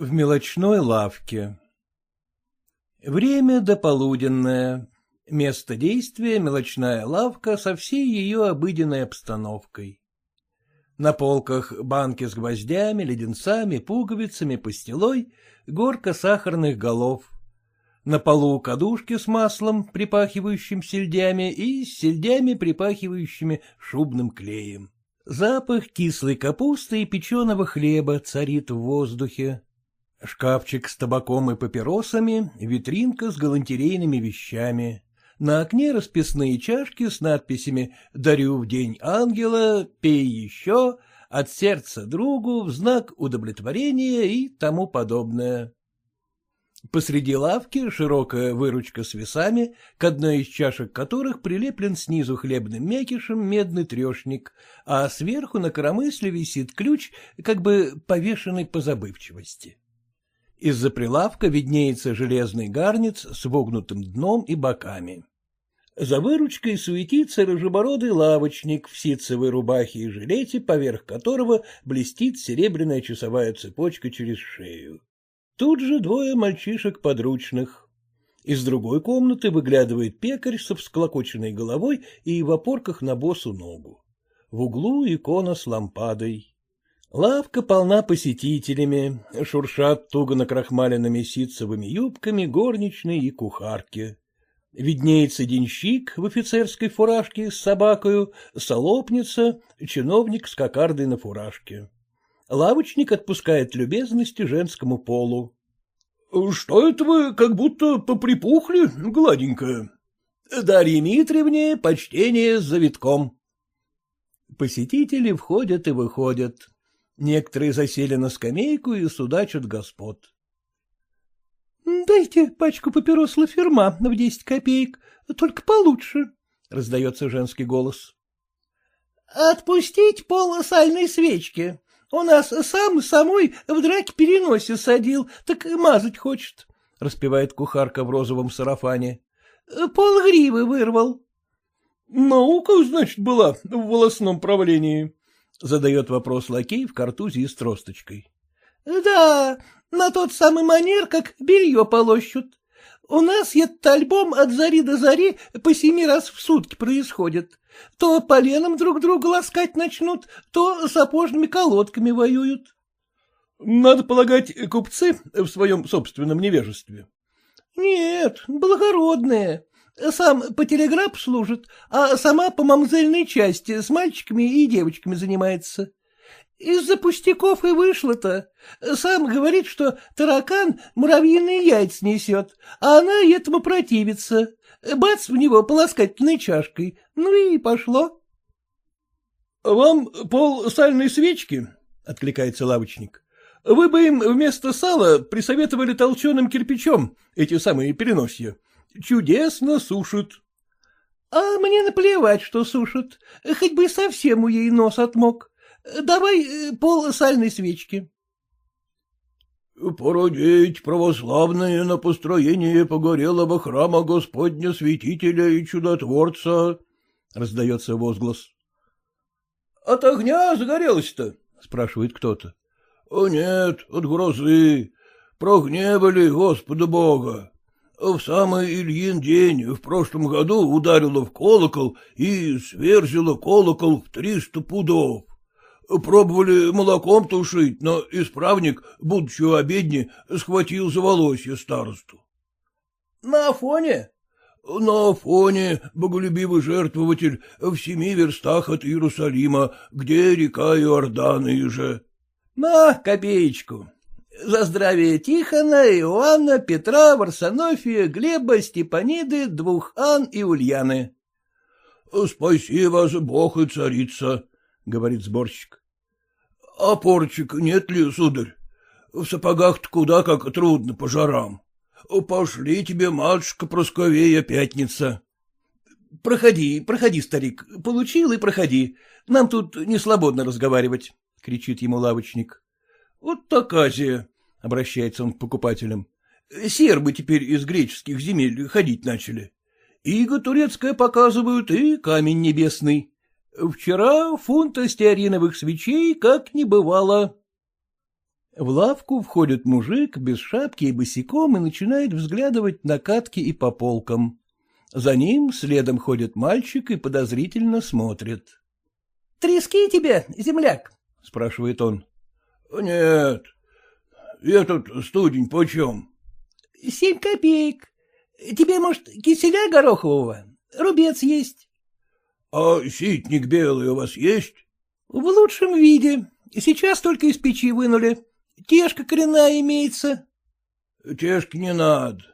В мелочной лавке Время дополуденное. Место действия — мелочная лавка со всей ее обыденной обстановкой. На полках банки с гвоздями, леденцами, пуговицами, пастилой, горка сахарных голов. На полу кадушки с маслом, припахивающим сельдями, и с сельдями, припахивающими шубным клеем. Запах кислой капусты и печеного хлеба царит в воздухе. Шкафчик с табаком и папиросами, витринка с галантерейными вещами. На окне расписные чашки с надписями «Дарю в день ангела», «Пей еще», «От сердца другу», «В знак удовлетворения» и тому подобное. Посреди лавки широкая выручка с весами, к одной из чашек которых прилеплен снизу хлебным мякишем медный трешник, а сверху на коромысле висит ключ, как бы повешенный по забывчивости. Из-за прилавка виднеется железный гарниц с вогнутым дном и боками. За выручкой суетится рыжебородый лавочник в ситцевой рубахе и жилете, поверх которого блестит серебряная часовая цепочка через шею. Тут же двое мальчишек подручных. Из другой комнаты выглядывает пекарь со всклокоченной головой и в опорках на босу ногу. В углу икона с лампадой. Лавка полна посетителями, шуршат туго накрахмаленными ситцевыми юбками горничные и кухарки. Виднеется денщик в офицерской фуражке с собакою, солопница, чиновник с кокардой на фуражке. Лавочник отпускает любезности женскому полу. — Что это вы как будто поприпухли, гладенькая? — Дарье Митриевне почтение с завитком. Посетители входят и выходят. Некоторые засели на скамейку и судачат господ. — Дайте пачку папирос Лаферма в десять копеек, только получше, — раздается женский голос. — Отпустить пол сальной свечки. У нас сам самой в драке переносе садил, так мазать хочет, — распевает кухарка в розовом сарафане. — Пол гривы вырвал. — Наука, значит, была в волосном правлении, — задает вопрос лакей в картузе и с тросточкой. — Да, на тот самый манер, как белье полощут. У нас этот альбом от зари до зари по семи раз в сутки происходит. То поленом друг друга ласкать начнут, то сапожными колодками воюют. — Надо полагать, купцы в своем собственном невежестве. — Нет, благородные. Сам по телеграф служит, а сама по мамзельной части с мальчиками и девочками занимается. Из-за пустяков и вышло-то. Сам говорит, что таракан муравьиные яйца несет, а она этому противится. Бац в него полоскательной чашкой, ну и пошло. — Вам пол сальной свечки? — откликается лавочник. — Вы бы им вместо сала присоветовали толченым кирпичом эти самые переносья. Чудесно сушат. — А мне наплевать, что сушат, хоть бы совсем у ей нос отмок. Давай э, пол сальной свечки. — Породить православные на построение погорелого храма Господня Святителя и Чудотворца, — раздается возглас. — От огня загорелось-то? — спрашивает кто-то. — Нет, от грозы. Прогневали Господа Бога. В самый Ильин день в прошлом году ударило в колокол и сверзило колокол в триста пудов. Пробовали молоком тушить, но исправник, будучи у обедни, схватил за волосье старосту. — На Афоне? — На Афоне, боголюбивый жертвователь, в семи верстах от Иерусалима, где река Иордан же. — На копеечку. За здравие Тихона, Иоанна, Петра, Варсонофия, Глеба, Степаниды, двух Ан и Ульяны. — Спаси вас, Бог и царица, — говорит сборщик. — А порчик нет ли, сударь? В сапогах-то куда как трудно по жарам. Пошли тебе, матушка Просковея, пятница. — Проходи, проходи, старик, получил и проходи. Нам тут не свободно разговаривать, — кричит ему лавочник. — Вот такая, — обращается он к покупателям. — Сербы теперь из греческих земель ходить начали. Иго турецкое показывают и камень небесный. Вчера фунта стеариновых свечей как не бывало. В лавку входит мужик без шапки и босиком и начинает взглядывать на катки и по полкам. За ним следом ходит мальчик и подозрительно смотрит. — Трески тебе, земляк? — спрашивает он. — Нет. Этот студень почем? — Семь копеек. Тебе, может, киселя горохового? Рубец есть. — А ситник белый у вас есть? — В лучшем виде. Сейчас только из печи вынули. Тешка коренная имеется. — Тешки не надо.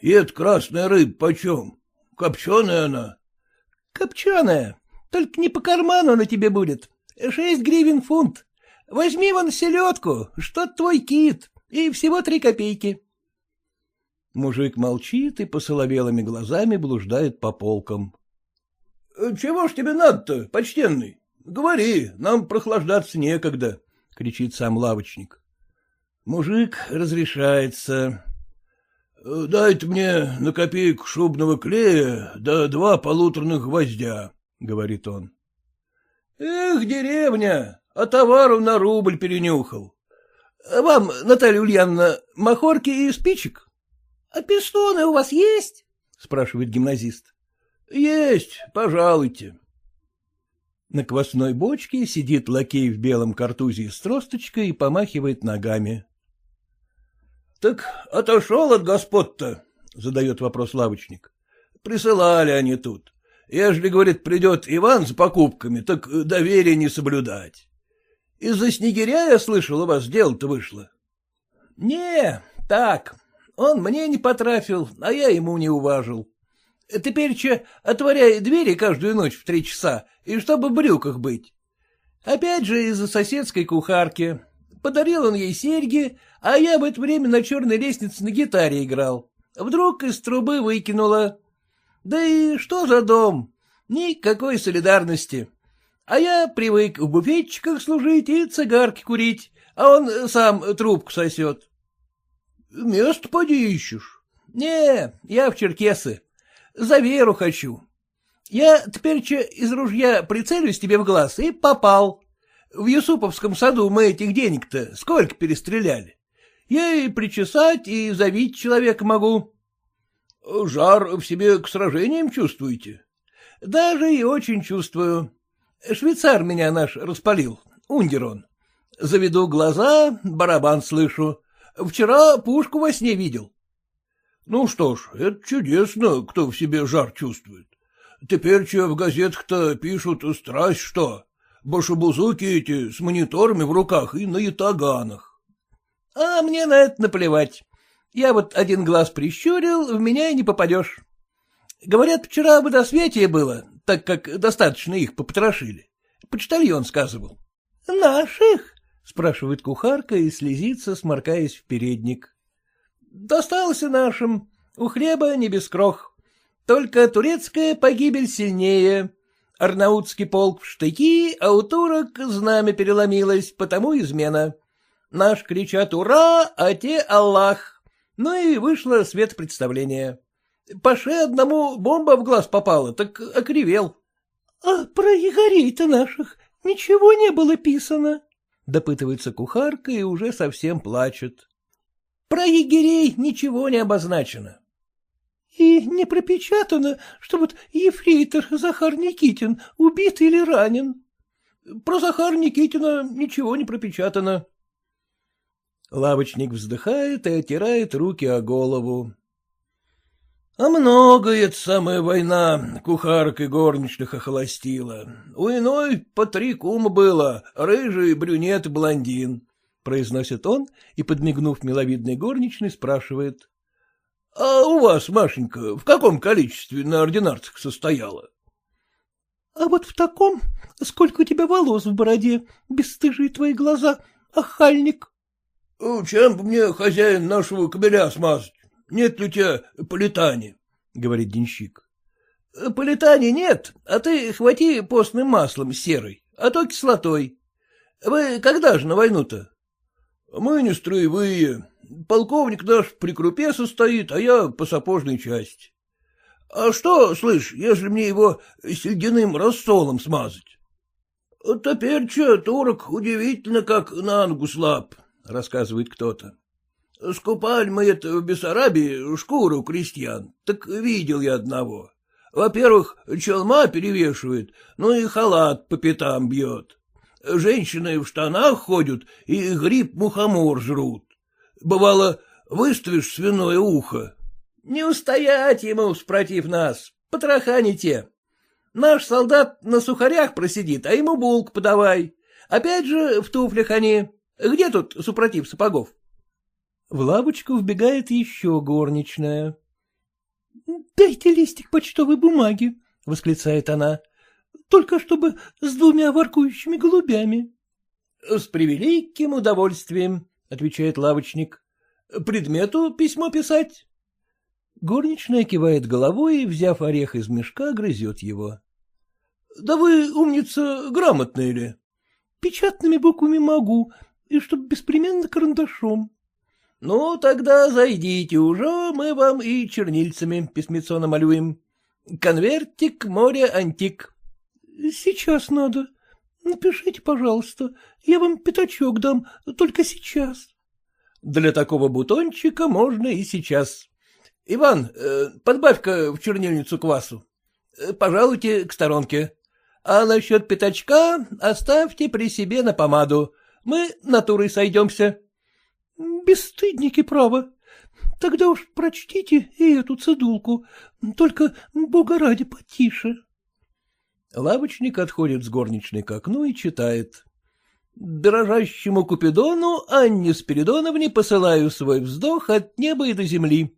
И это красная рыба почем? Копченая она? — Копченая. Только не по карману на тебе будет. Шесть гривен фунт. Возьми вон селедку, что твой кит, и всего три копейки. Мужик молчит и посоловелыми глазами блуждает по полкам. — Чего ж тебе надо-то, почтенный? Говори, нам прохлаждаться некогда, — кричит сам лавочник. Мужик разрешается. — Дайте мне на копейку шубного клея да два полуторных гвоздя, — говорит он. — Эх, деревня, а товару на рубль перенюхал. Вам, Наталья Ульяновна, махорки и спичек? — А пистоны у вас есть? — спрашивает гимназист. — Есть, пожалуйте. На квасной бочке сидит лакей в белом картузе с тросточкой и помахивает ногами. — Так отошел от господ-то? — задает вопрос лавочник. — Присылали они тут. Ежели, говорит, придет Иван с покупками, так доверие не соблюдать. Из-за снегиря, я слышал, у вас дело-то вышло. — Не, так, он мне не потрафил, а я ему не уважил. Теперь че, отворяй двери каждую ночь в три часа, и чтобы в брюках быть. Опять же из-за соседской кухарки. Подарил он ей серьги, а я в это время на черной лестнице на гитаре играл. Вдруг из трубы выкинула. Да и что за дом? Никакой солидарности. А я привык в буфетчиках служить и цигарки курить, а он сам трубку сосет. — Место поди ищешь. — Не, я в Черкесы. За веру хочу. Я теперь из ружья прицелюсь тебе в глаз и попал. В Юсуповском саду мы этих денег-то сколько перестреляли. Я и причесать, и завить человека могу. — Жар в себе к сражениям чувствуете? — Даже и очень чувствую. Швейцар меня наш распалил, ундер он. Заведу глаза, барабан слышу. Вчера пушку во сне видел. — Ну что ж, это чудесно, кто в себе жар чувствует. Теперь че в газетах-то пишут страсть что. Башебузуки эти с мониторами в руках и на ятаганах. — А мне на это наплевать. Я вот один глаз прищурил, в меня и не попадешь. Говорят, вчера водосветие было, так как достаточно их попотрошили. Почтальон сказывал. — Наших? — спрашивает кухарка и слезится, сморкаясь в передник. — Достался нашим. У хлеба не без крох. Только турецкая погибель сильнее. Арнаутский полк в штыки, а у турок знамя переломилось, потому измена. Наш кричат «Ура!», а те «Аллах!». Ну и вышло свет представления. Паше одному бомба в глаз попала, так окривел. — А про егорей-то наших ничего не было писано, — допытывается кухарка и уже совсем плачет. — Про егерей ничего не обозначено. — И не пропечатано, что вот ефрейтор Захар Никитин убит или ранен. Про Захара Никитина ничего не пропечатано. Лавочник вздыхает и отирает руки о голову. А много это самая война кухарок и горничных охолостила. У иной по три кума было, рыжий, брюнет и блондин, — произносит он и, подмигнув миловидной горничной, спрашивает. — А у вас, Машенька, в каком количестве на ординарцах состояла? — А вот в таком, сколько у тебя волос в бороде, бесстыжие твои глаза, охальник. — Чем бы мне хозяин нашего кобеля смазать? Нет ли у тебя политани? — говорит денщик. — Политани нет, а ты хвати постным маслом серой, а то кислотой. Вы когда же на войну-то? — Мы не строевые. Полковник наш при крупе состоит, а я по сапожной части. А что, слышь, если мне его седяным рассолом смазать? — Теперь что, турок удивительно как на ногу слаб, — рассказывает кто-то. — Скупали мы это в Бессарабии шкуру крестьян, так видел я одного. Во-первых, челма перевешивает, ну и халат по пятам бьет. Женщины в штанах ходят и гриб-мухомор жрут. Бывало, выставишь свиное ухо. Не устоять ему, спротив нас, потроха не те. Наш солдат на сухарях просидит, а ему булк подавай. Опять же в туфлях они. Где тут супротив сапогов? В лавочку вбегает еще горничная. — Дайте листик почтовой бумаги, — восклицает она, — только чтобы с двумя воркующими голубями. — С превеликим удовольствием, — отвечает лавочник. — Предмету письмо писать? Горничная кивает головой и, взяв орех из мешка, грызет его. — Да вы, умница, грамотная ли? — Печатными буквами могу, и чтоб беспременно карандашом. — Ну, тогда зайдите уже, мы вам и чернильцами письмецо намалюем. Конвертик, море, антик. — Сейчас надо. Напишите, пожалуйста, я вам пятачок дам, только сейчас. — Для такого бутончика можно и сейчас. Иван, э, подбавь-ка в чернильницу квасу. Э, пожалуйте к сторонке. А насчет пятачка оставьте при себе на помаду. Мы натурой сойдемся. Бесстыдники, право. Тогда уж прочтите и эту цедулку, только, бога ради, потише. Лавочник отходит с горничной к окну и читает. Дрожащему Купидону Анне Спиридоновне посылаю свой вздох от неба и до земли.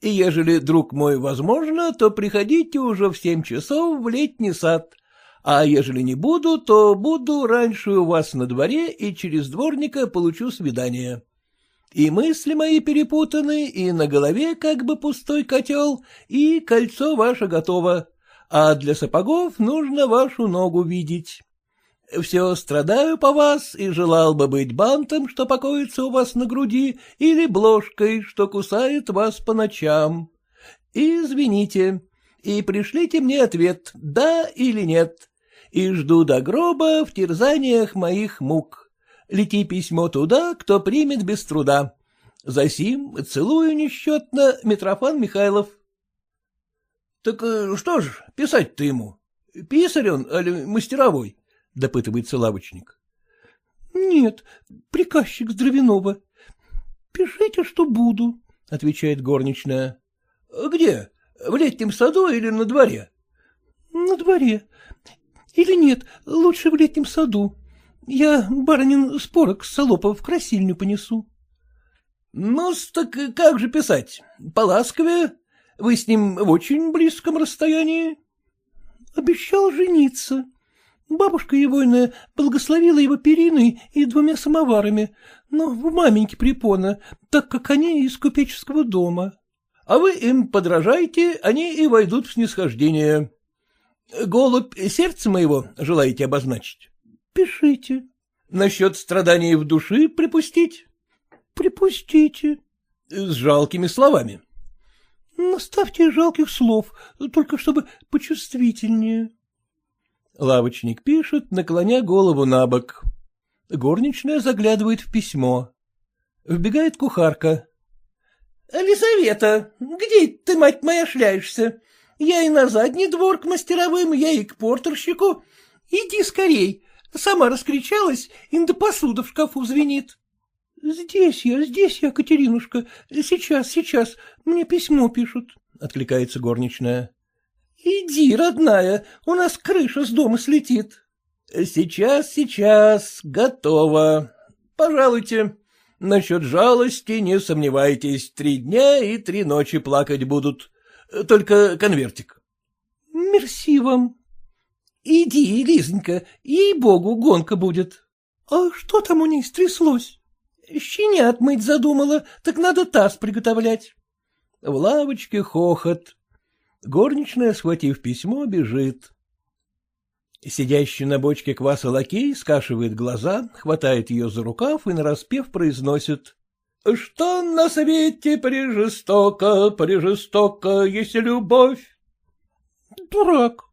И ежели, друг мой, возможно, то приходите уже в семь часов в летний сад, а ежели не буду, то буду раньше у вас на дворе и через дворника получу свидание. И мысли мои перепутаны, и на голове как бы пустой котел, и кольцо ваше готово, а для сапогов нужно вашу ногу видеть. Все страдаю по вас и желал бы быть бантом, что покоится у вас на груди, или бложкой, что кусает вас по ночам. Извините, и пришлите мне ответ, да или нет, и жду до гроба в терзаниях моих мук. Лети письмо туда, кто примет без труда. Засим целую несчетно Митрофан Михайлов. — Так э, что ж, писать-то ему? Писарь он, али мастеровой? — допытывается лавочник. — Нет, приказчик Здравянова. Пишите, что буду, — отвечает горничная. — Где? В летнем саду или на дворе? — На дворе. Или нет, лучше в летнем саду. Я барынин спорок с солопа в красильню понесу. — Ну, так как же писать? Поласковее? Вы с ним в очень близком расстоянии? — Обещал жениться. Бабушка егойная благословила его периной и двумя самоварами, но в маменьке припона, так как они из купеческого дома. А вы им подражайте, они и войдут в снисхождение. Голубь сердце моего желаете обозначить? Пишите. Насчет страданий в душе припустить? Припустите. С жалкими словами. Наставьте жалких слов, только чтобы почувствительнее. Лавочник пишет, наклоня голову на бок. Горничная заглядывает в письмо. Вбегает кухарка. — Лизавета, где ты, мать моя, шляешься? Я и на задний двор к мастеровым, я и к портерщику. Иди скорей, Сама раскричалась, инда посуда в шкафу звенит. — Здесь я, здесь я, Катеринушка. Сейчас, сейчас. Мне письмо пишут, — откликается горничная. — Иди, родная, у нас крыша с дома слетит. — Сейчас, сейчас, готово. Пожалуйте. Насчет жалости не сомневайтесь, три дня и три ночи плакать будут. Только конвертик. — Мерси вам. Иди, Лизонька, ей-богу, гонка будет. — А что там у ней стряслось? — Щенят мыть задумала, так надо таз приготовлять. В лавочке хохот. Горничная, схватив письмо, бежит. Сидящий на бочке кваса лакей скашивает глаза, хватает ее за рукав и нараспев произносит. — Что на свете прижестоко, прижестоко, если любовь? — Дурак,